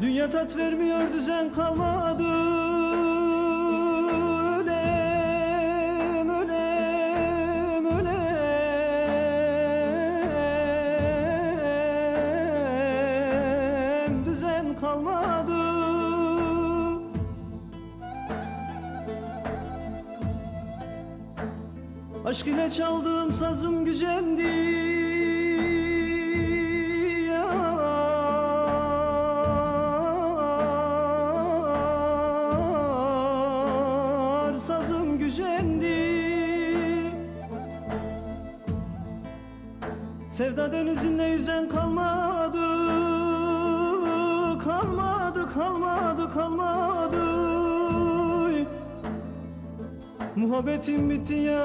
Dünya tat vermiyor düzen kalmadı. Ölem ölem ölem. Düzen kalmadı. Aşk ile çaldığım sazım gücendi Sevda denizinde yüzen kalmadı Kalmadı kalmadı kalmadı. Muhabbetim bitti yar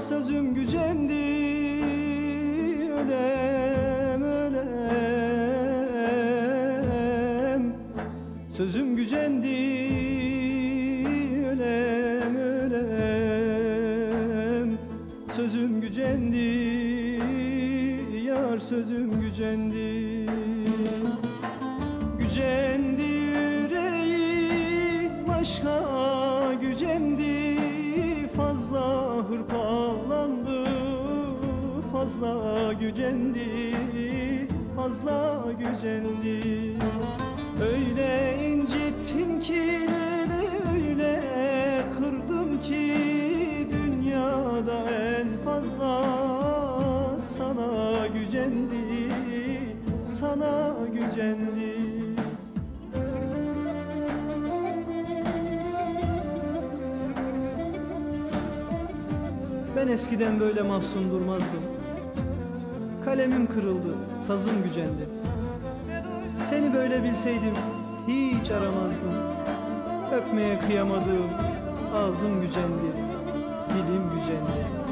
Sözüm gücendi Ölem ölem. Sözüm gücendi Gücendi Yar sözüm gücendi. Gücendi yüreğim aşka gücendi. Fazla hırpalandı fazla gücendi Fazla gücendi. Öyle incittin fazla sana gücendi Sana gücendi. Ben eskiden böyle mahzun durmazdım. Kalemim kırıldı, sazım gücendi. Seni böyle bilseydim hiç aramazdım. Öpmeye kıyamadım, ağzım gücendi Dilim gücendi